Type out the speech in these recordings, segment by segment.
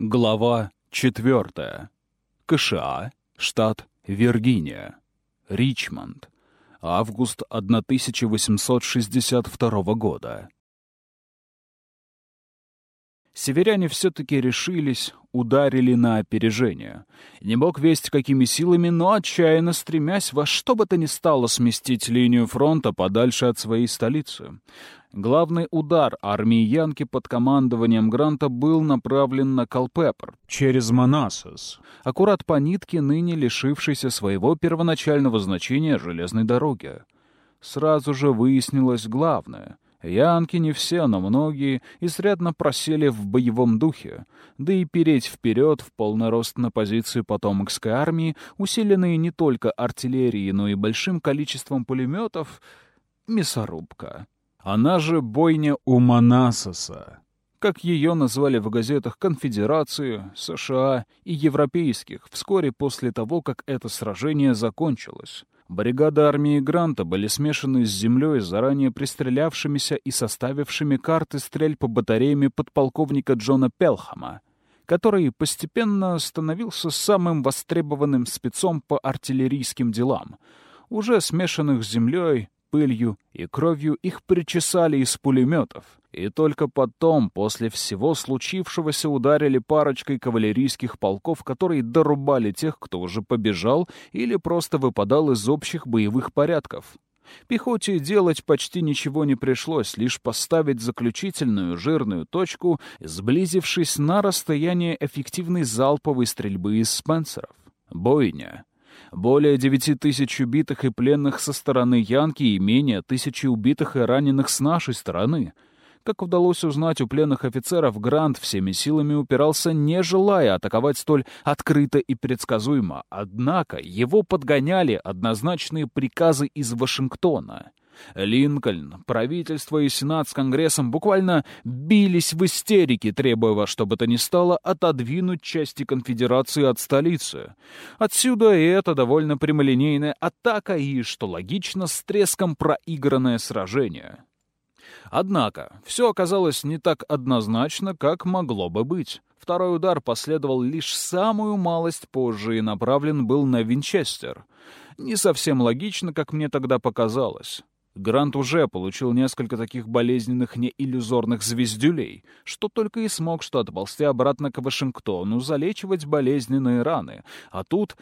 Глава 4. КША, штат Виргиния. Ричмонд. Август 1862 года. Северяне все-таки решились, ударили на опережение. Не мог весть какими силами, но отчаянно стремясь во что бы то ни стало сместить линию фронта подальше от своей столицы. Главный удар армии Янки под командованием Гранта был направлен на Калпеппер через Манасас, аккурат по нитке ныне лишившейся своего первоначального значения железной дороги. Сразу же выяснилось главное — Янки не все, но многие изрядно просели в боевом духе, да и переть вперед в полный рост на позиции потомокской армии, усиленные не только артиллерией, но и большим количеством пулеметов, мясорубка. Она же бойня у Манасоса, как ее назвали в газетах Конфедерации, США и Европейских вскоре после того, как это сражение закончилось. Бригады армии Гранта были смешаны с землей, заранее пристрелявшимися и составившими карты стрельб по батареями подполковника Джона Пелхама, который постепенно становился самым востребованным спецом по артиллерийским делам, уже смешанных с землей, пылью и кровью их причесали из пулеметов, и только потом, после всего случившегося, ударили парочкой кавалерийских полков, которые дорубали тех, кто уже побежал или просто выпадал из общих боевых порядков. Пехоте делать почти ничего не пришлось, лишь поставить заключительную жирную точку, сблизившись на расстояние эффективной залповой стрельбы из спенсеров. Бойня более девяти тысяч убитых и пленных со стороны Янки и менее тысячи убитых и раненых с нашей стороны. Как удалось узнать у пленных офицеров, Грант всеми силами упирался, не желая атаковать столь открыто и предсказуемо. Однако его подгоняли однозначные приказы из Вашингтона — Линкольн, правительство и Сенат с Конгрессом буквально бились в истерике, требуя во что бы то ни стало отодвинуть части конфедерации от столицы. Отсюда и эта довольно прямолинейная атака и, что логично, с треском проигранное сражение. Однако, все оказалось не так однозначно, как могло бы быть. Второй удар последовал лишь самую малость позже и направлен был на Винчестер. Не совсем логично, как мне тогда показалось. Грант уже получил несколько таких болезненных неиллюзорных звездюлей, что только и смог что отползти обратно к Вашингтону, залечивать болезненные раны. А тут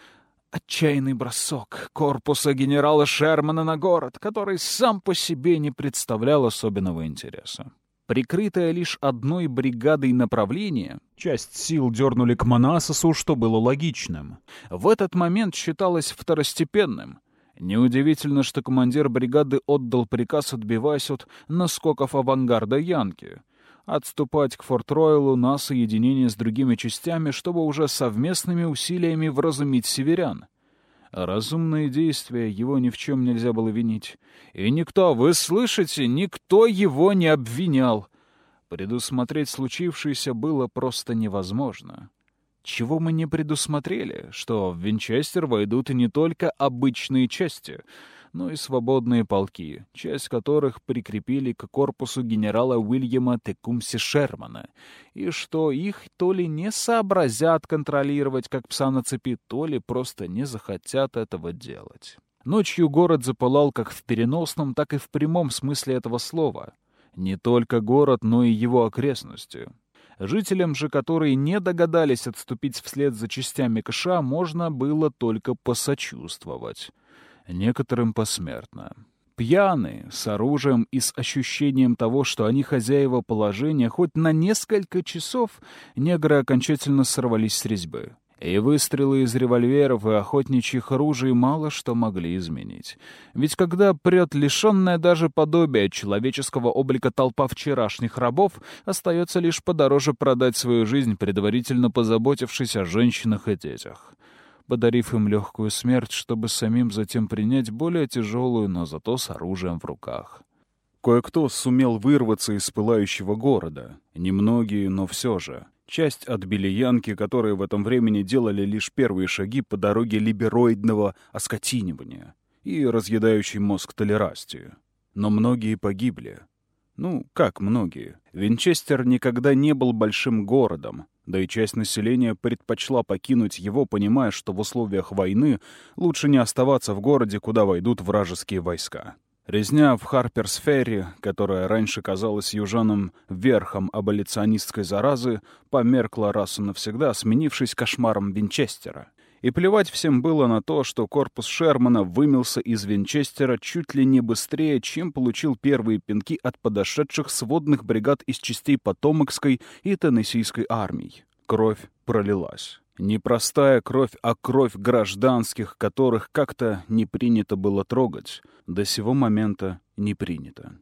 отчаянный бросок корпуса генерала Шермана на город, который сам по себе не представлял особенного интереса. Прикрытая лишь одной бригадой направления, часть сил дернули к Манасосу, что было логичным. В этот момент считалось второстепенным — Неудивительно, что командир бригады отдал приказ, отбиваясь от наскоков авангарда Янки, отступать к Форт-Ройлу на соединение с другими частями, чтобы уже совместными усилиями вразумить северян. Разумные действия его ни в чем нельзя было винить. И никто, вы слышите, никто его не обвинял. Предусмотреть случившееся было просто невозможно. Чего мы не предусмотрели, что в Винчестер войдут не только обычные части, но и свободные полки, часть которых прикрепили к корпусу генерала Уильяма Текумси Шермана, и что их то ли не сообразят контролировать как пса на цепи, то ли просто не захотят этого делать. Ночью город запылал как в переносном, так и в прямом смысле этого слова. Не только город, но и его окрестности. Жителям же, которые не догадались отступить вслед за частями Кша, можно было только посочувствовать. Некоторым посмертно. Пьяные, с оружием и с ощущением того, что они хозяева положения, хоть на несколько часов негры окончательно сорвались с резьбы. И выстрелы из револьверов и охотничьих ружей мало что могли изменить. Ведь когда прет лишенная даже подобия человеческого облика толпа вчерашних рабов, остается лишь подороже продать свою жизнь, предварительно позаботившись о женщинах и детях, подарив им легкую смерть, чтобы самим затем принять более тяжелую, но зато с оружием в руках. Кое-кто сумел вырваться из пылающего города. Немногие, но все же — Часть отбили янки, которые в этом времени делали лишь первые шаги по дороге либероидного оскотинивания и разъедающей мозг толерастии. Но многие погибли. Ну, как многие. Винчестер никогда не был большим городом, да и часть населения предпочла покинуть его, понимая, что в условиях войны лучше не оставаться в городе, куда войдут вражеские войска. Резня в Харперсфере, которая раньше казалась южанам верхом аболиционистской заразы, померкла раз и навсегда, сменившись кошмаром Винчестера. И плевать всем было на то, что корпус Шермана вымелся из Винчестера чуть ли не быстрее, чем получил первые пинки от подошедших сводных бригад из частей Потомокской и Теннессийской армий. Кровь пролилась. Не простая кровь, а кровь гражданских, которых как-то не принято было трогать. До сего момента не принято.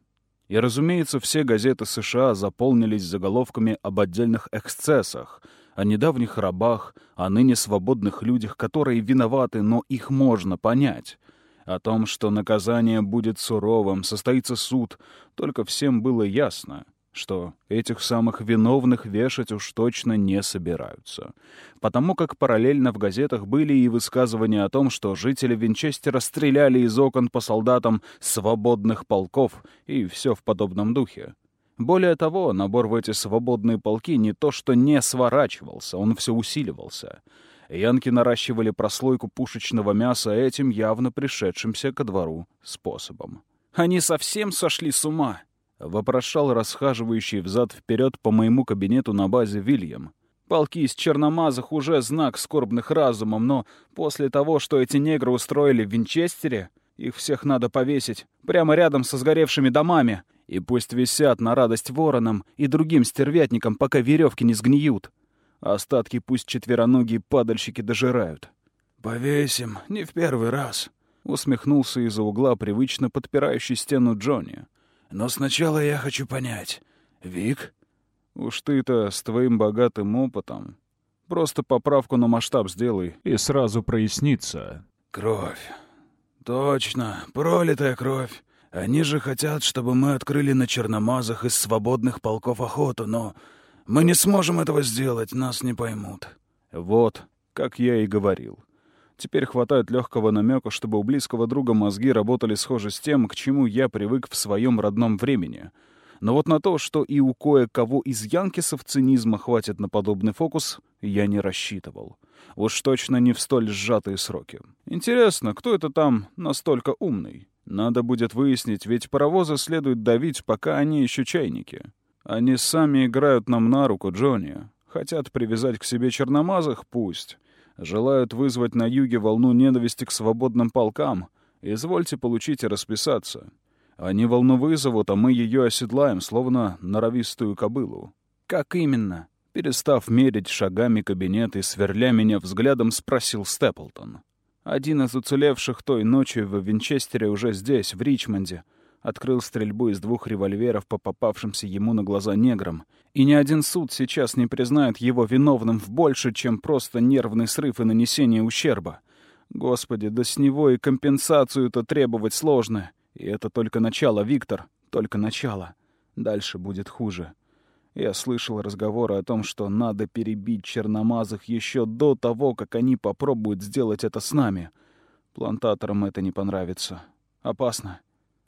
И, разумеется, все газеты США заполнились заголовками об отдельных эксцессах — о недавних рабах, о ныне свободных людях, которые виноваты, но их можно понять. О том, что наказание будет суровым, состоится суд, только всем было ясно, что этих самых виновных вешать уж точно не собираются. Потому как параллельно в газетах были и высказывания о том, что жители Винчестера стреляли из окон по солдатам свободных полков и все в подобном духе. Более того, набор в эти свободные полки не то что не сворачивался, он все усиливался. Янки наращивали прослойку пушечного мяса этим явно пришедшимся ко двору способом. «Они совсем сошли с ума!» — вопрошал расхаживающий взад-вперед по моему кабинету на базе Вильям. «Полки из черномазых уже знак скорбных разумом, но после того, что эти негры устроили в Винчестере, их всех надо повесить прямо рядом со сгоревшими домами, и пусть висят на радость воронам и другим стервятникам, пока веревки не сгниют. Остатки пусть четвероногие падальщики дожирают. «Повесим, не в первый раз», — усмехнулся из-за угла привычно подпирающий стену Джонни. «Но сначала я хочу понять. Вик?» «Уж ты-то с твоим богатым опытом. Просто поправку на масштаб сделай, и сразу прояснится». «Кровь. Точно, пролитая кровь. Они же хотят, чтобы мы открыли на черномазах из свободных полков охоту, но мы не сможем этого сделать, нас не поймут». «Вот, как я и говорил. Теперь хватает легкого намека, чтобы у близкого друга мозги работали схоже с тем, к чему я привык в своем родном времени. Но вот на то, что и у кое-кого из янкисов цинизма хватит на подобный фокус, я не рассчитывал. Уж точно не в столь сжатые сроки. Интересно, кто это там настолько умный? Надо будет выяснить, ведь паровозы следует давить, пока они еще чайники. Они сами играют нам на руку, Джонни. Хотят привязать к себе черномазых — пусть. Желают вызвать на юге волну ненависти к свободным полкам. Извольте получить и расписаться. Они волну вызовут, а мы ее оседлаем, словно норовистую кобылу. Как именно? Перестав мерить шагами кабинет и сверля меня взглядом, спросил Степлтон. Один из уцелевших той ночью в Винчестере уже здесь, в Ричмонде, открыл стрельбу из двух револьверов по попавшимся ему на глаза неграм. И ни один суд сейчас не признает его виновным в больше, чем просто нервный срыв и нанесение ущерба. Господи, да с него и компенсацию-то требовать сложно. И это только начало, Виктор, только начало. Дальше будет хуже. Я слышал разговоры о том, что надо перебить черномазых еще до того, как они попробуют сделать это с нами. Плантаторам это не понравится. Опасно.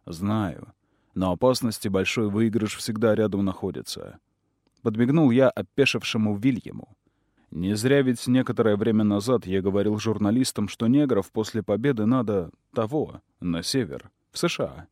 Знаю. Но опасности большой выигрыш всегда рядом находится. Подмигнул я опешившему Вильяму. Не зря ведь некоторое время назад я говорил журналистам, что негров после победы надо того, на север, в США.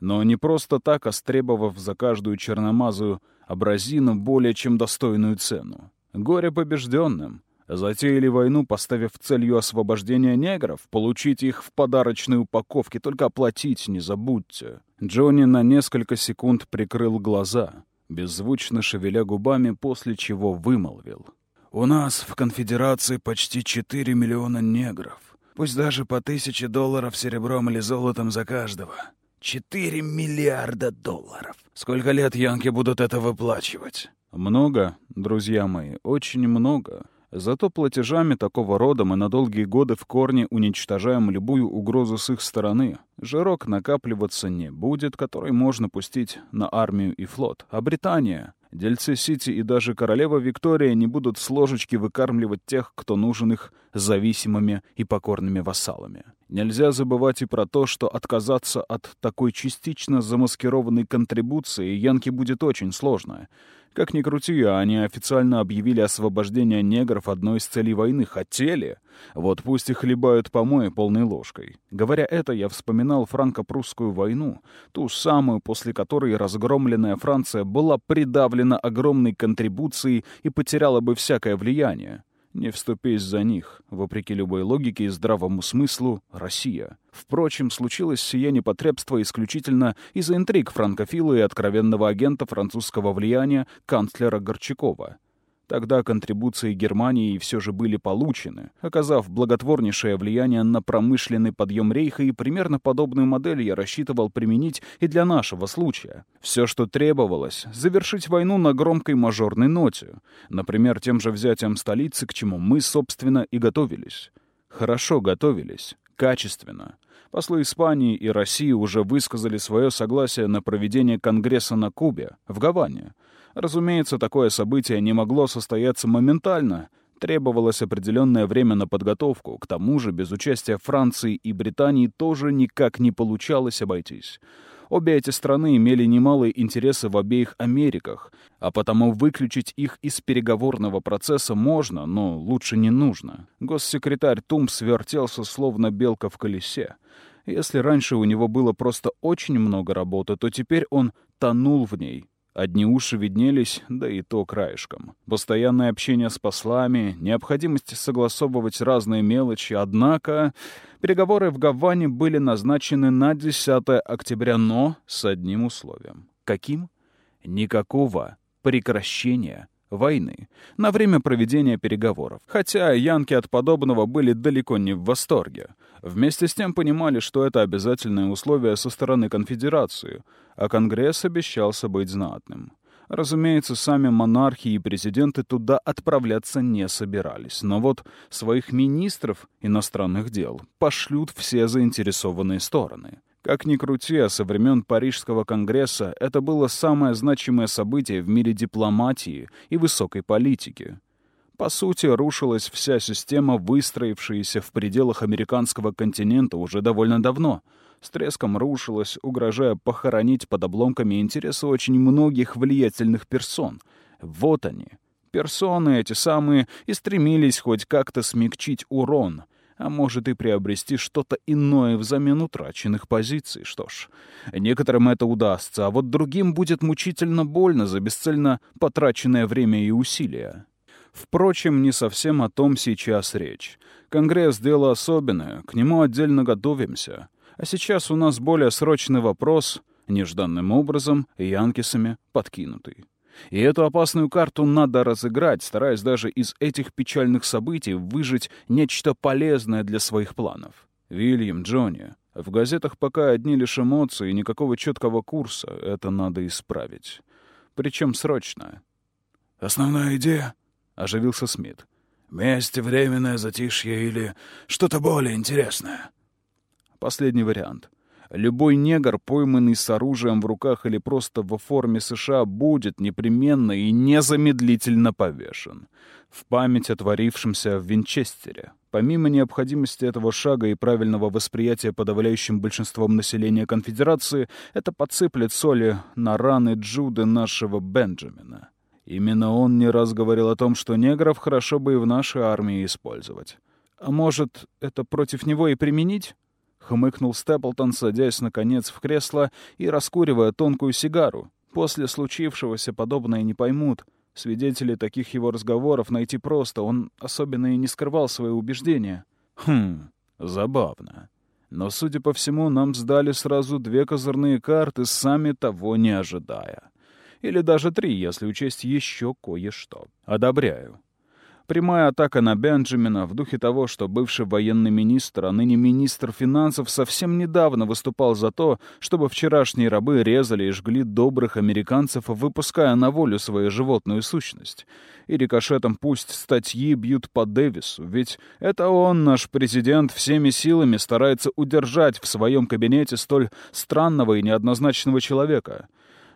Но не просто так, а стребовав за каждую черномазую абразину более чем достойную цену. Горе побежденным. Затеяли войну, поставив целью освобождения негров, получить их в подарочной упаковке, только оплатить не забудьте. Джонни на несколько секунд прикрыл глаза, беззвучно шевеля губами, после чего вымолвил. «У нас в конфедерации почти 4 миллиона негров. Пусть даже по тысяче долларов серебром или золотом за каждого. Четыре миллиарда долларов. Сколько лет янки будут это выплачивать? Много, друзья мои, очень много. Зато платежами такого рода мы на долгие годы в корне уничтожаем любую угрозу с их стороны. Жирок накапливаться не будет, который можно пустить на армию и флот. А Британия? Дельцы Сити и даже королева Виктория не будут с ложечки выкармливать тех, кто нужен их зависимыми и покорными вассалами. Нельзя забывать и про то, что отказаться от такой частично замаскированной контрибуции Янке будет очень сложно. Как ни крути, они официально объявили освобождение негров одной из целей войны. Хотели. Вот пусть и хлебают помои полной ложкой. Говоря это, я вспоминал франко-прусскую войну, ту самую, после которой разгромленная Франция была придавлена огромной контрибуцией и потеряла бы всякое влияние. Не вступись за них, вопреки любой логике и здравому смыслу, Россия. Впрочем, случилось сие непотребство исключительно из-за интриг франкофила и откровенного агента французского влияния канцлера Горчакова. Тогда контрибуции Германии все же были получены, оказав благотворнейшее влияние на промышленный подъем рейха, и примерно подобную модель я рассчитывал применить и для нашего случая. Все, что требовалось, завершить войну на громкой мажорной ноте, например, тем же взятием столицы, к чему мы, собственно, и готовились. Хорошо готовились, качественно. Послы Испании и России уже высказали свое согласие на проведение Конгресса на Кубе, в Гаване — Разумеется, такое событие не могло состояться моментально. Требовалось определенное время на подготовку. К тому же, без участия Франции и Британии тоже никак не получалось обойтись. Обе эти страны имели немалые интересы в обеих Америках, а потому выключить их из переговорного процесса можно, но лучше не нужно. Госсекретарь Тумс вертелся словно белка в колесе. Если раньше у него было просто очень много работы, то теперь он тонул в ней, Одни уши виднелись, да и то краешком. Постоянное общение с послами, необходимость согласовывать разные мелочи. Однако переговоры в Гаване были назначены на 10 октября, но с одним условием. Каким? Никакого прекращения войны на время проведения переговоров. Хотя янки от подобного были далеко не в восторге. Вместе с тем понимали, что это обязательное условие со стороны конфедерации, а Конгресс обещался быть знатным. Разумеется, сами монархи и президенты туда отправляться не собирались. Но вот своих министров иностранных дел пошлют все заинтересованные стороны. Как ни крути, а со времен Парижского конгресса это было самое значимое событие в мире дипломатии и высокой политики. По сути, рушилась вся система, выстроившаяся в пределах американского континента уже довольно давно. С треском рушилась, угрожая похоронить под обломками интересы очень многих влиятельных персон. Вот они. Персоны эти самые и стремились хоть как-то смягчить урон — а может и приобрести что-то иное взамен утраченных позиций. Что ж, некоторым это удастся, а вот другим будет мучительно больно за бесцельно потраченное время и усилия. Впрочем, не совсем о том сейчас речь. Конгресс — дело особенное, к нему отдельно готовимся. А сейчас у нас более срочный вопрос, нежданным образом, янкисами подкинутый. И эту опасную карту надо разыграть, стараясь даже из этих печальных событий выжить нечто полезное для своих планов. Вильям, Джонни, в газетах пока одни лишь эмоции, никакого четкого курса. Это надо исправить. Причем срочно. «Основная идея?» — оживился Смит. «Месть, временное затишье или что-то более интересное?» Последний вариант — Любой негр, пойманный с оружием в руках или просто в форме США, будет непременно и незамедлительно повешен. В память о творившемся в Винчестере. Помимо необходимости этого шага и правильного восприятия подавляющим большинством населения конфедерации, это подсыплет соли на раны Джуды нашего Бенджамина. Именно он не раз говорил о том, что негров хорошо бы и в нашей армии использовать. А может, это против него и применить? Хмыкнул Степлтон, садясь, наконец, в кресло и раскуривая тонкую сигару. После случившегося подобное не поймут. Свидетелей таких его разговоров найти просто, он особенно и не скрывал свои убеждения. Хм, забавно. Но, судя по всему, нам сдали сразу две козырные карты, сами того не ожидая. Или даже три, если учесть еще кое-что. Одобряю. Прямая атака на Бенджамина в духе того, что бывший военный министр, а ныне министр финансов, совсем недавно выступал за то, чтобы вчерашние рабы резали и жгли добрых американцев, выпуская на волю свою животную сущность. И рикошетом пусть статьи бьют по Дэвису, ведь это он, наш президент, всеми силами старается удержать в своем кабинете столь странного и неоднозначного человека.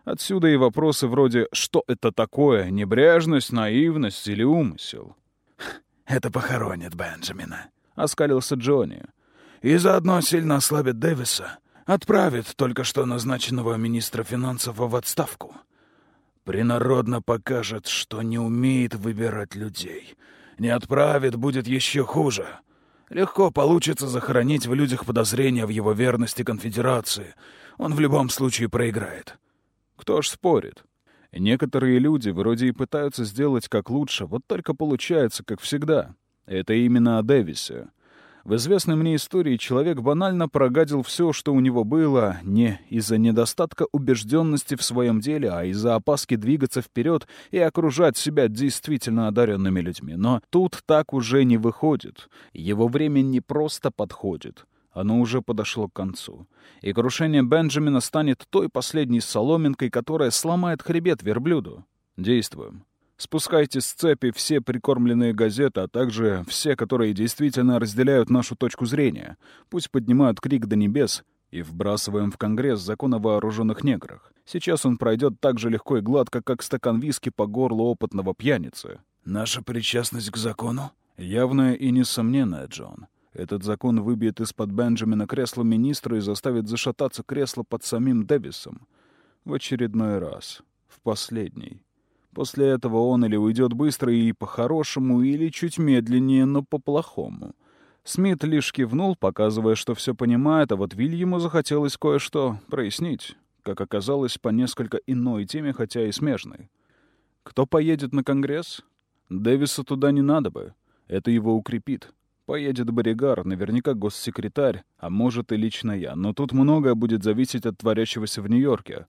Отсюда и вопросы вроде «что это такое? Небрежность, наивность или умысел?» «Это похоронит Бенджамина», — оскалился Джонни. «И заодно сильно ослабит Дэвиса. Отправит только что назначенного министра финансов в отставку. Принародно покажет, что не умеет выбирать людей. Не отправит, будет еще хуже. Легко получится захоронить в людях подозрения в его верности конфедерации. Он в любом случае проиграет. Кто ж спорит? Некоторые люди вроде и пытаются сделать как лучше, вот только получается, как всегда. Это именно о Дэвисе. В известной мне истории человек банально прогадил все, что у него было, не из-за недостатка убежденности в своем деле, а из-за опаски двигаться вперед и окружать себя действительно одаренными людьми. Но тут так уже не выходит. Его время не просто подходит. Оно уже подошло к концу. И крушение Бенджамина станет той последней соломинкой, которая сломает хребет верблюду. Действуем. Спускайте с цепи все прикормленные газеты, а также все, которые действительно разделяют нашу точку зрения. Пусть поднимают крик до небес и вбрасываем в Конгресс закон о вооруженных неграх. Сейчас он пройдет так же легко и гладко, как стакан виски по горлу опытного пьяницы. Наша причастность к закону? Явная и несомненная, Джон. Этот закон выбьет из-под Бенджамина кресло министра и заставит зашататься кресло под самим Дэвисом. В очередной раз. В последний. После этого он или уйдет быстро и по-хорошему, или чуть медленнее, но по-плохому. Смит лишь кивнул, показывая, что все понимает, а вот Вильяму захотелось кое-что прояснить, как оказалось, по несколько иной теме, хотя и смежной. Кто поедет на Конгресс? Дэвиса туда не надо бы. Это его укрепит. Поедет Боригар, наверняка госсекретарь, а может и лично я. Но тут многое будет зависеть от творящегося в Нью-Йорке.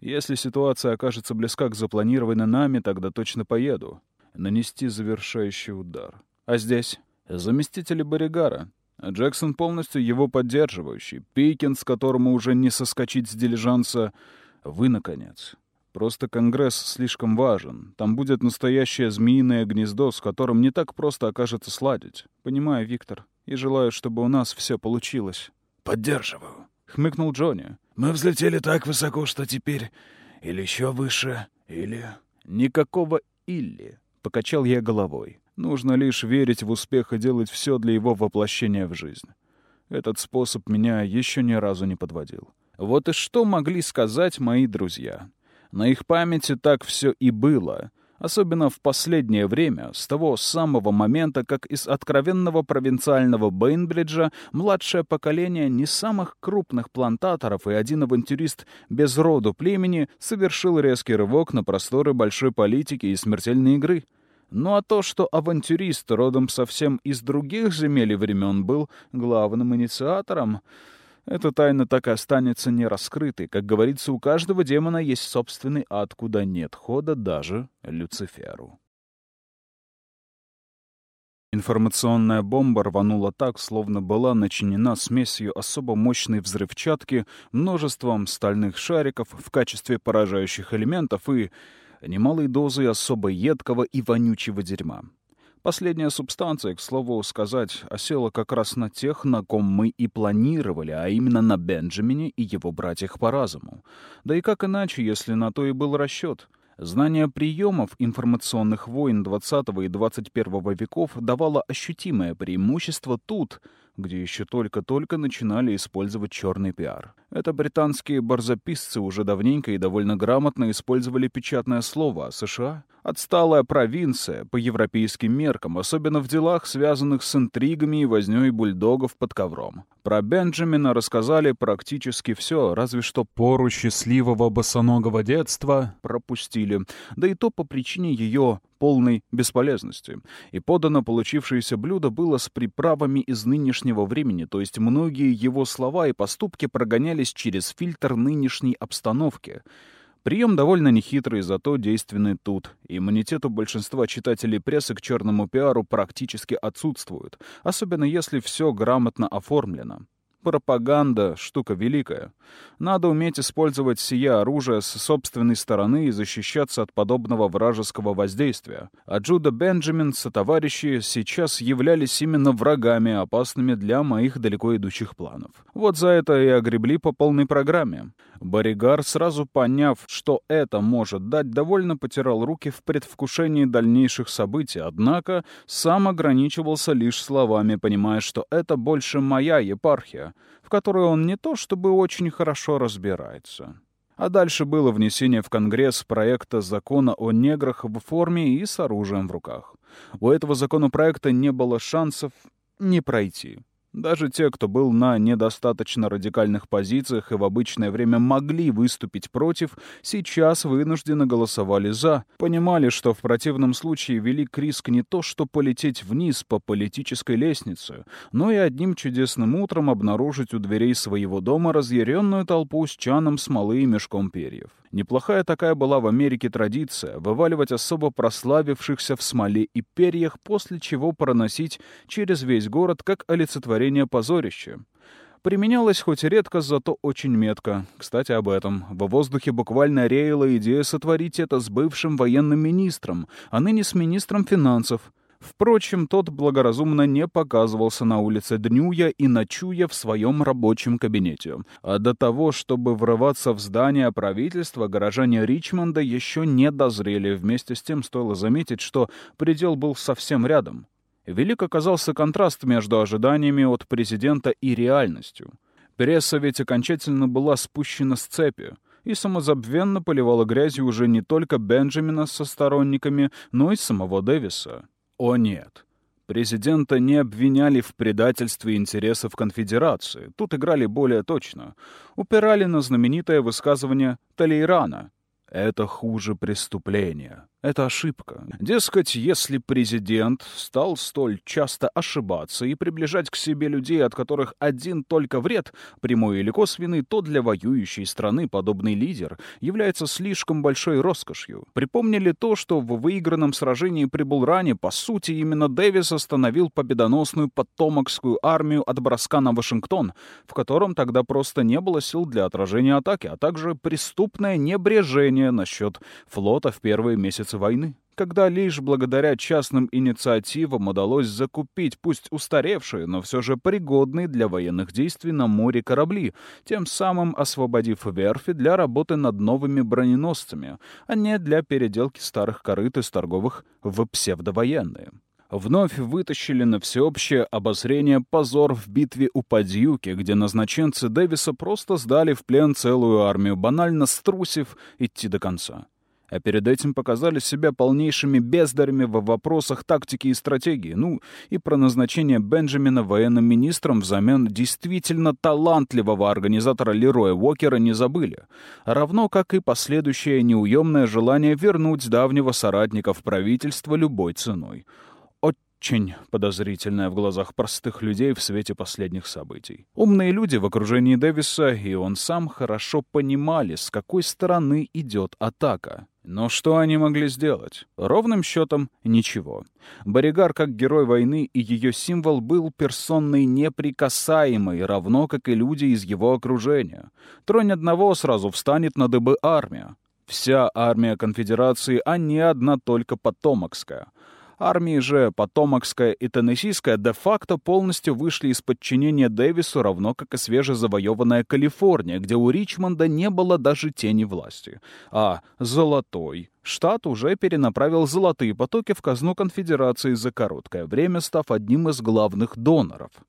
Если ситуация окажется близка к запланированной нами, тогда точно поеду. Нанести завершающий удар. А здесь? Заместители Боригара. Джексон полностью его поддерживающий. Пикинс, которому уже не соскочить с дилижанса. Вы, наконец. Просто Конгресс слишком важен. Там будет настоящее змеиное гнездо, с которым не так просто окажется сладить. Понимаю, Виктор. И желаю, чтобы у нас все получилось. Поддерживаю. — хмыкнул Джонни. Мы взлетели так высоко, что теперь или еще выше, или... Никакого «или», — покачал я головой. Нужно лишь верить в успех и делать все для его воплощения в жизнь. Этот способ меня еще ни разу не подводил. Вот и что могли сказать мои друзья. На их памяти так все и было — Особенно в последнее время, с того самого момента, как из откровенного провинциального Бейнбриджа младшее поколение не самых крупных плантаторов и один авантюрист без роду племени совершил резкий рывок на просторы большой политики и смертельной игры. Ну а то, что авантюрист родом совсем из других земель и времен был главным инициатором, эта тайна так и останется нераскрытой. Как говорится, у каждого демона есть собственный ад, куда нет хода даже Люциферу. Информационная бомба рванула так, словно была начинена смесью особо мощной взрывчатки, множеством стальных шариков в качестве поражающих элементов и немалой дозой особо едкого и вонючего дерьма. Последняя субстанция, к слову сказать, осела как раз на тех, на ком мы и планировали, а именно на Бенджамине и его братьях по разуму. Да и как иначе, если на то и был расчет? Знание приемов информационных войн XX и XXI веков давало ощутимое преимущество тут — где еще только-только начинали использовать черный пиар. Это британские барзаписцы уже давненько и довольно грамотно использовали печатное слово, а США — отсталая провинция по европейским меркам, особенно в делах, связанных с интригами и вознёй бульдогов под ковром. Про Бенджамина рассказали практически все, разве что пору счастливого босоногого детства пропустили, да и то по причине ее полной бесполезности. И подано получившееся блюдо было с приправами из нынешнего времени, то есть многие его слова и поступки прогонялись через фильтр нынешней обстановки. Прием довольно нехитрый, зато действенный тут. Иммунитет у большинства читателей прессы к черному пиару практически отсутствует, особенно если все грамотно оформлено. Пропаганда — штука великая. Надо уметь использовать сие оружие с собственной стороны и защищаться от подобного вражеского воздействия. А Джуда Бенджамин со товарищи сейчас являлись именно врагами, опасными для моих далеко идущих планов. Вот за это и огребли по полной программе. Боригар, сразу поняв, что это может дать, довольно потирал руки в предвкушении дальнейших событий, однако сам ограничивался лишь словами, понимая, что это больше моя епархия, в которой он не то чтобы очень хорошо разбирается. А дальше было внесение в Конгресс проекта закона о неграх в форме и с оружием в руках. У этого законопроекта не было шансов не пройти. Даже те, кто был на недостаточно радикальных позициях и в обычное время могли выступить против, сейчас вынуждены голосовали «за», понимали, что в противном случае велик риск не то, что полететь вниз по политической лестнице, но и одним чудесным утром обнаружить у дверей своего дома разъяренную толпу с чаном смолы и мешком перьев. Неплохая такая была в Америке традиция — вываливать особо прославившихся в смоле и перьях, после чего проносить через весь город как олицетворение позорища. Применялось хоть редко, зато очень метко. Кстати, об этом. Во воздухе буквально реяла идея сотворить это с бывшим военным министром, а ныне с министром финансов — Впрочем, тот благоразумно не показывался на улице днюя и ночуя в своем рабочем кабинете. А до того, чтобы врываться в здание правительства, горожане Ричмонда еще не дозрели. Вместе с тем стоило заметить, что предел был совсем рядом. Велик оказался контраст между ожиданиями от президента и реальностью. Пресса ведь окончательно была спущена с цепи и самозабвенно поливала грязью уже не только Бенджамина со сторонниками, но и самого Дэвиса. О нет. Президента не обвиняли в предательстве интересов конфедерации. Тут играли более точно. Упирали на знаменитое высказывание Талейрана. Это хуже преступления. Это ошибка. Дескать, если президент стал столь часто ошибаться и приближать к себе людей, от которых один только вред, прямой или косвенный, то для воюющей страны подобный лидер является слишком большой роскошью. Припомнили то, что в выигранном сражении при Булране, по сути, именно Дэвис остановил победоносную потомокскую армию от броска на Вашингтон, в котором тогда просто не было сил для отражения атаки, а также преступное небрежение насчет флота в первые месяцы месяцы войны, когда лишь благодаря частным инициативам удалось закупить пусть устаревшие, но все же пригодные для военных действий на море корабли, тем самым освободив верфи для работы над новыми броненосцами, а не для переделки старых корыт из торговых в псевдовоенные. Вновь вытащили на всеобщее обозрение позор в битве у Падьюки, где назначенцы Дэвиса просто сдали в плен целую армию, банально струсив идти до конца а перед этим показали себя полнейшими бездарями в вопросах тактики и стратегии. Ну, и про назначение Бенджамина военным министром взамен действительно талантливого организатора Лероя Уокера не забыли. Равно как и последующее неуемное желание вернуть давнего соратника в правительство любой ценой очень подозрительная в глазах простых людей в свете последних событий. Умные люди в окружении Дэвиса и он сам хорошо понимали, с какой стороны идет атака. Но что они могли сделать? Ровным счетом ничего. Боригар, как герой войны и ее символ, был персонной неприкасаемой, равно как и люди из его окружения. Тронь одного сразу встанет на дыбы армия. Вся армия конфедерации, а не одна только потомокская — Армии же Потомокская и Теннессийская де-факто полностью вышли из подчинения Дэвису, равно как и свежезавоеванная Калифорния, где у Ричмонда не было даже тени власти. А «Золотой» штат уже перенаправил золотые потоки в казну конфедерации за короткое время, став одним из главных доноров —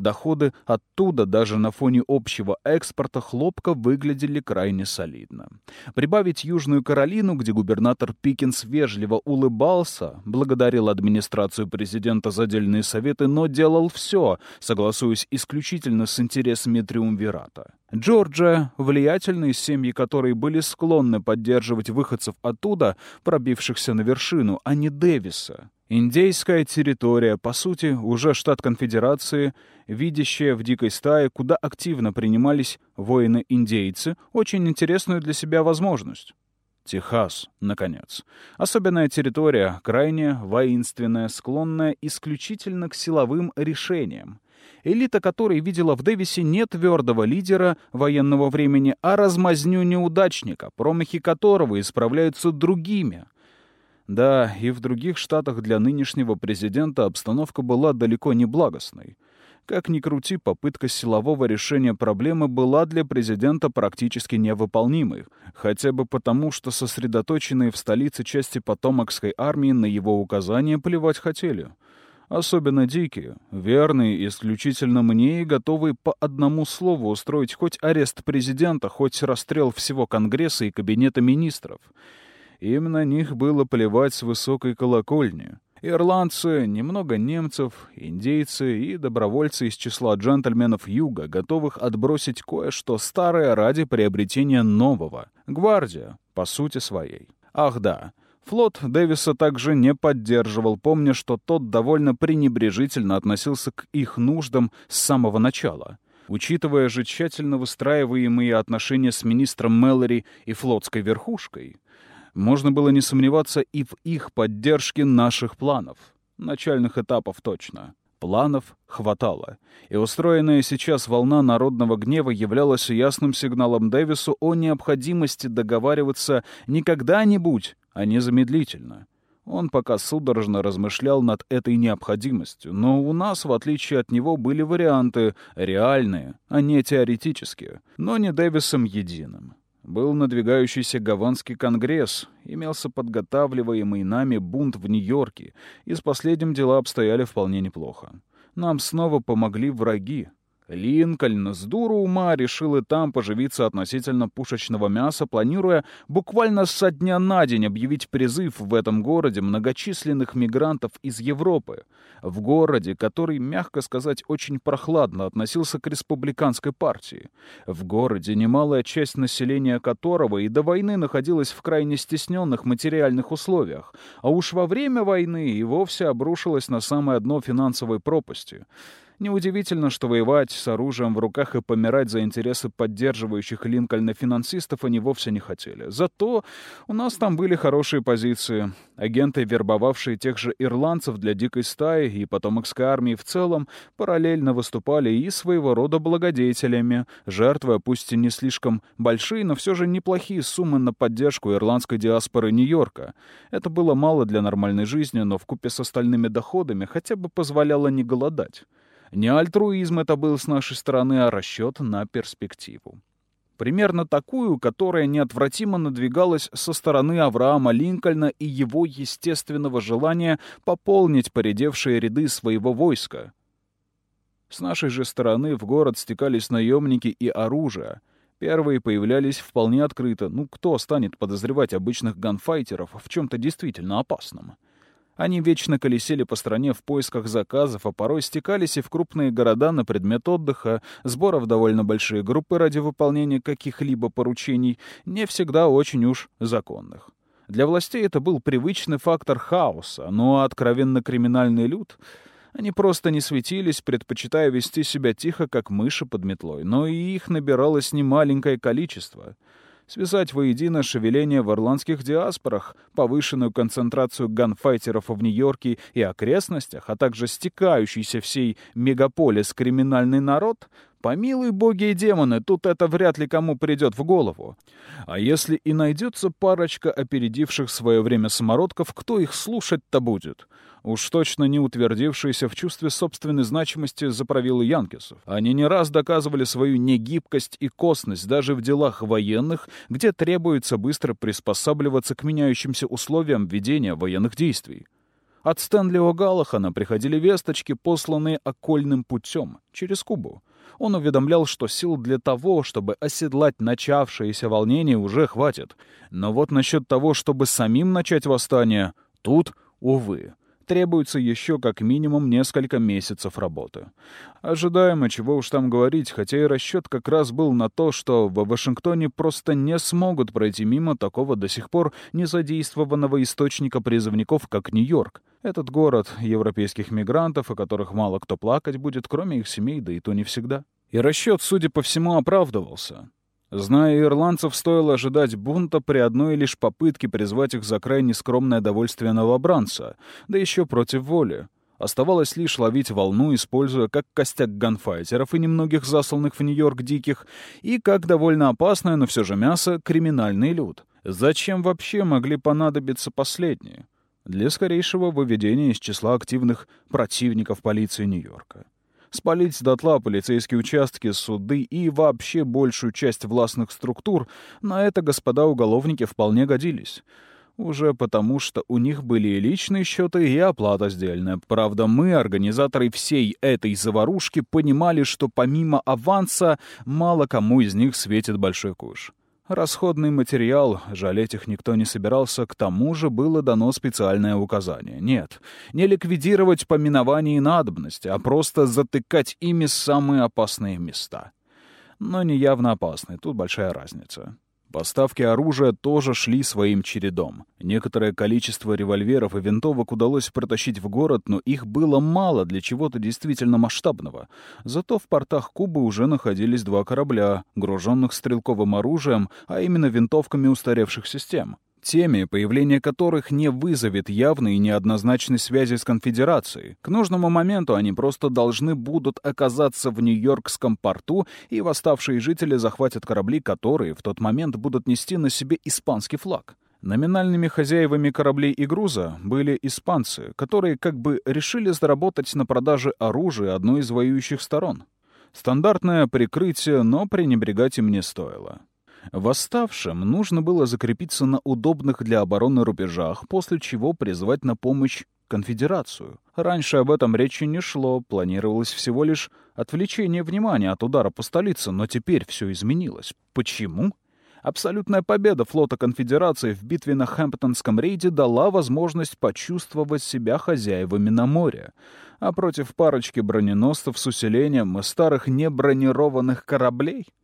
Доходы оттуда даже на фоне общего экспорта хлопка выглядели крайне солидно. Прибавить Южную Каролину, где губернатор Пикинс вежливо улыбался, благодарил администрацию президента за отдельные советы, но делал все, согласуясь исключительно с интересами Триумвирата. Джорджия, влиятельные семьи которые были склонны поддерживать выходцев оттуда, пробившихся на вершину, а не Дэвиса. Индейская территория, по сути, уже штат конфедерации, видящая в дикой стае, куда активно принимались воины-индейцы, очень интересную для себя возможность. Техас, наконец. Особенная территория, крайне воинственная, склонная исключительно к силовым решениям. элита которой видела в Дэвисе не твердого лидера военного времени, а размазню неудачника, промахи которого исправляются другими. Да, и в других штатах для нынешнего президента обстановка была далеко не благостной. Как ни крути, попытка силового решения проблемы была для президента практически невыполнимой, хотя бы потому, что сосредоточенные в столице части потомокской армии на его указания плевать хотели. Особенно дикие, верные исключительно мне и готовые по одному слову устроить хоть арест президента, хоть расстрел всего Конгресса и Кабинета министров. Им на них было плевать с высокой колокольни. Ирландцы, немного немцев, индейцы и добровольцы из числа джентльменов Юга, готовых отбросить кое-что старое ради приобретения нового. Гвардия, по сути своей. Ах да, флот Дэвиса также не поддерживал, помня, что тот довольно пренебрежительно относился к их нуждам с самого начала. Учитывая же тщательно выстраиваемые отношения с министром Мэлори и флотской верхушкой — можно было не сомневаться и в их поддержке наших планов. Начальных этапов точно. Планов хватало, и устроенная сейчас волна народного гнева являлась ясным сигналом Дэвису о необходимости договариваться не когда-нибудь, а незамедлительно. Он пока судорожно размышлял над этой необходимостью, но у нас, в отличие от него, были варианты реальные, а не теоретические, но не Дэвисом единым. Был надвигающийся Гаванский конгресс, имелся подготавливаемый нами бунт в Нью-Йорке, и с последним дела обстояли вполне неплохо. Нам снова помогли враги, Линкольн с дуру ума решил и там поживиться относительно пушечного мяса, планируя буквально со дня на день объявить призыв в этом городе многочисленных мигрантов из Европы. В городе, который, мягко сказать, очень прохладно относился к республиканской партии. В городе, немалая часть населения которого и до войны находилась в крайне стесненных материальных условиях, а уж во время войны и вовсе обрушилась на самое дно финансовой пропасти. Неудивительно, что воевать с оружием в руках и помирать за интересы поддерживающих Линкольна финансистов они вовсе не хотели. Зато у нас там были хорошие позиции. Агенты, вербовавшие тех же ирландцев для дикой стаи и потомокской армии в целом, параллельно выступали и своего рода благодетелями, жертвуя пусть и не слишком большие, но все же неплохие суммы на поддержку ирландской диаспоры Нью-Йорка. Это было мало для нормальной жизни, но вкупе с остальными доходами хотя бы позволяло не голодать. Не альтруизм это был с нашей стороны, а расчет на перспективу. Примерно такую, которая неотвратимо надвигалась со стороны Авраама Линкольна и его естественного желания пополнить поредевшие ряды своего войска. С нашей же стороны в город стекались наемники и оружие. Первые появлялись вполне открыто. Ну, кто станет подозревать обычных ганфайтеров в чем-то действительно опасном? — они вечно колесили по стране в поисках заказов, а порой стекались и в крупные города на предмет отдыха, сборов довольно большие группы ради выполнения каких-либо поручений, не всегда очень уж законных. Для властей это был привычный фактор хаоса, но откровенно криминальный люд... Они просто не светились, предпочитая вести себя тихо, как мыши под метлой, но и их набиралось немаленькое количество — связать воедино шевеление в ирландских диаспорах, повышенную концентрацию ганфайтеров в Нью-Йорке и окрестностях, а также стекающийся всей мегаполис криминальный народ, Помилуй боги и демоны, тут это вряд ли кому придет в голову. А если и найдется парочка опередивших свое время самородков, кто их слушать-то будет? Уж точно не утвердившиеся в чувстве собственной значимости за правилы янкисов. Они не раз доказывали свою негибкость и косность даже в делах военных, где требуется быстро приспосабливаться к меняющимся условиям ведения военных действий. От Стэнли О'Галлахана приходили весточки, посланные окольным путем, через Кубу. Он уведомлял, что сил для того, чтобы оседлать начавшееся волнение, уже хватит. Но вот насчет того, чтобы самим начать восстание, тут, увы требуется еще как минимум несколько месяцев работы. Ожидаемо, чего уж там говорить, хотя и расчет как раз был на то, что в Вашингтоне просто не смогут пройти мимо такого до сих пор незадействованного источника призывников, как Нью-Йорк. Этот город европейских мигрантов, о которых мало кто плакать будет, кроме их семей, да и то не всегда. И расчет, судя по всему, оправдывался. Зная ирландцев, стоило ожидать бунта при одной лишь попытке призвать их за крайне скромное довольствие новобранца, да еще против воли. Оставалось лишь ловить волну, используя как костяк ганфайтеров и немногих засланных в Нью-Йорк диких, и как довольно опасное, но все же мясо, криминальный люд. Зачем вообще могли понадобиться последние? Для скорейшего выведения из числа активных противников полиции Нью-Йорка. Спалить дотла полицейские участки, суды и вообще большую часть властных структур на это господа уголовники вполне годились. Уже потому, что у них были и личные счеты, и оплата сдельная. Правда, мы, организаторы всей этой заварушки, понимали, что помимо аванса мало кому из них светит большой куш. Расходный материал, жалеть их никто не собирался, к тому же было дано специальное указание. Нет, не ликвидировать по миновании надобности, а просто затыкать ими самые опасные места. Но не явно опасные, тут большая разница. Поставки оружия тоже шли своим чередом. Некоторое количество револьверов и винтовок удалось протащить в город, но их было мало для чего-то действительно масштабного. Зато в портах Кубы уже находились два корабля, груженных стрелковым оружием, а именно винтовками устаревших систем теми, появление которых не вызовет явной и неоднозначной связи с конфедерацией. К нужному моменту они просто должны будут оказаться в Нью-Йоркском порту, и восставшие жители захватят корабли, которые в тот момент будут нести на себе испанский флаг. Номинальными хозяевами кораблей и груза были испанцы, которые как бы решили заработать на продаже оружия одной из воюющих сторон. Стандартное прикрытие, но пренебрегать им не стоило. Восставшим нужно было закрепиться на удобных для обороны рубежах, после чего призвать на помощь конфедерацию. Раньше об этом речи не шло, планировалось всего лишь отвлечение внимания от удара по столице, но теперь все изменилось. Почему? Абсолютная победа флота конфедерации в битве на Хэмптонском рейде дала возможность почувствовать себя хозяевами на море. А против парочки броненосцев с усилением старых небронированных кораблей —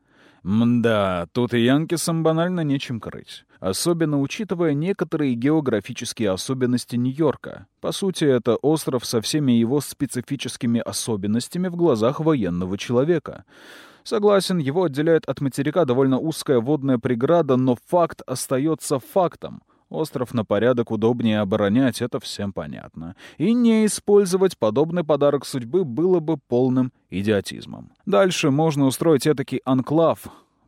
Мда, тут и Янкисам банально нечем крыть. Особенно учитывая некоторые географические особенности Нью-Йорка. По сути, это остров со всеми его специфическими особенностями в глазах военного человека. Согласен, его отделяет от материка довольно узкая водная преграда, но факт остается фактом. Остров на порядок удобнее оборонять, это всем понятно. И не использовать подобный подарок судьбы было бы полным идиотизмом. Дальше можно устроить этакий анклав,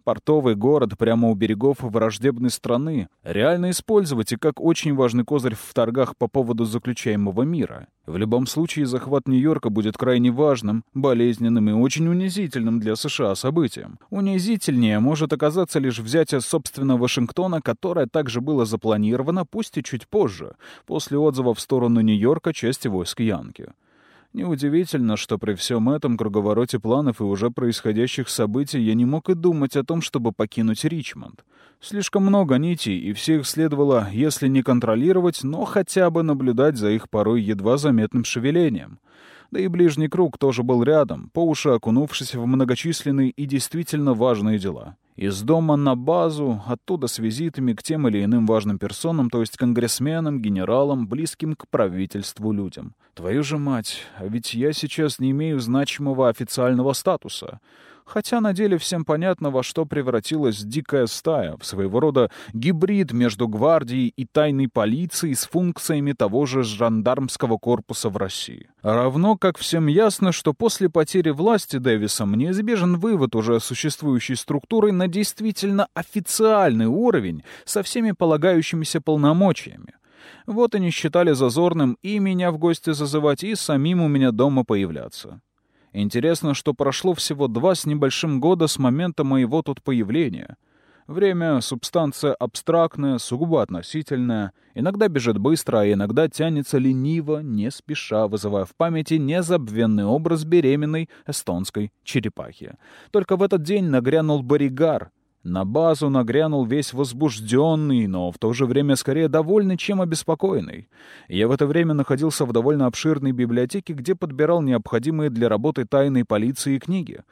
портовый город прямо у берегов враждебной страны, реально использовать и как очень важный козырь в торгах по поводу заключаемого мира. В любом случае, захват Нью-Йорка будет крайне важным, болезненным и очень унизительным для США событием. Унизительнее может оказаться лишь взятие собственного Вашингтона, которое также было запланировано, пусть и чуть позже, после отзыва в сторону Нью-Йорка части войск Янки. Неудивительно, что при всем этом круговороте планов и уже происходящих событий я не мог и думать о том, чтобы покинуть Ричмонд. Слишком много нитей, и всех следовало, если не контролировать, но хотя бы наблюдать за их порой едва заметным шевелением. Да и ближний круг тоже был рядом, по уши окунувшись в многочисленные и действительно важные дела. Из дома на базу, оттуда с визитами к тем или иным важным персонам, то есть конгрессменам, генералам, близким к правительству людям. Твою же мать, а ведь я сейчас не имею значимого официального статуса. Хотя на деле всем понятно, во что превратилась дикая стая, в своего рода гибрид между гвардией и тайной полицией с функциями того же жандармского корпуса в России. Равно как всем ясно, что после потери власти Дэвисом неизбежен вывод уже существующей структуры на действительно официальный уровень со всеми полагающимися полномочиями. Вот они считали зазорным и меня в гости зазывать, и самим у меня дома появляться. Интересно, что прошло всего два с небольшим года с момента моего тут появления. Время — субстанция абстрактная, сугубо относительная, иногда бежит быстро, а иногда тянется лениво, не спеша, вызывая в памяти незабвенный образ беременной эстонской черепахи. Только в этот день нагрянул Боригар, на базу нагрянул весь возбужденный, но в то же время скорее довольный, чем обеспокоенный. Я в это время находился в довольно обширной библиотеке, где подбирал необходимые для работы тайной полиции книги.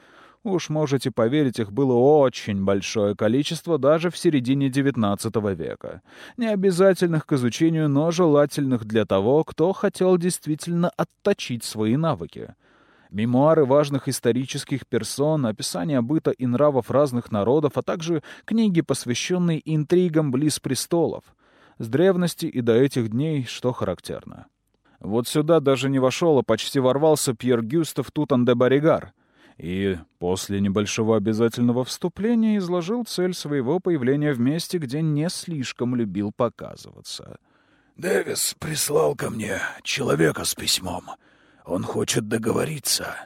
Уж можете поверить, их было очень большое количество даже в середине XIX века. Не обязательных к изучению, но желательных для того, кто хотел действительно отточить свои навыки мемуары важных исторических персон, описание быта и нравов разных народов, а также книги, посвященные интригам близ престолов. С древности и до этих дней, что характерно. Вот сюда даже не вошел, а почти ворвался Пьер Гюстав Тутан де Баригар. И после небольшого обязательного вступления изложил цель своего появления в месте, где не слишком любил показываться. «Дэвис прислал ко мне человека с письмом. Он хочет договориться».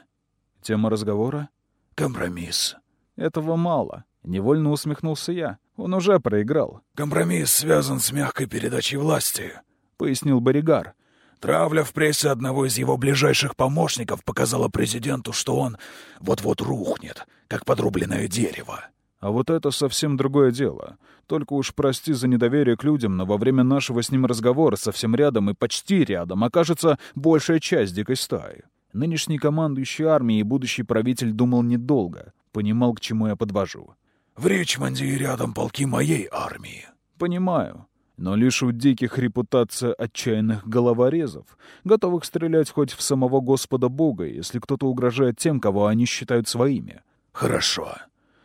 Тема разговора? «Компромисс». Этого мало. Невольно усмехнулся я. Он уже проиграл. «Компромисс связан с мягкой передачей власти», — пояснил Боригар. Травля в прессе одного из его ближайших помощников показала президенту, что он вот-вот рухнет, как подрубленное дерево. А вот это совсем другое дело. Только уж прости за недоверие к людям, но во время нашего с ним разговора совсем рядом и почти рядом окажется большая часть дикой стаи. Нынешний командующий армией и будущий правитель думал недолго, понимал, к чему я подвожу. «В Ричмонде и рядом полки моей армии». «Понимаю. Но лишь у диких репутация отчаянных головорезов, готовых стрелять хоть в самого Господа Бога, если кто-то угрожает тем, кого они считают своими». «Хорошо.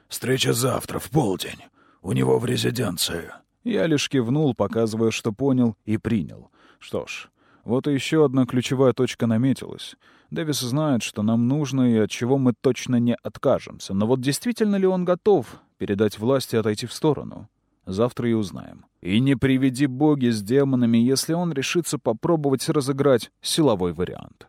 Встреча завтра в полдень. У него в резиденции». Я лишь кивнул, показывая, что понял и принял. Что ж, вот и еще одна ключевая точка наметилась. Дэвис знает, что нам нужно и от чего мы точно не откажемся. Но вот действительно ли он готов передать власть и отойти в сторону? Завтра и узнаем. И не приведи боги с демонами, если он решится попробовать разыграть силовой вариант.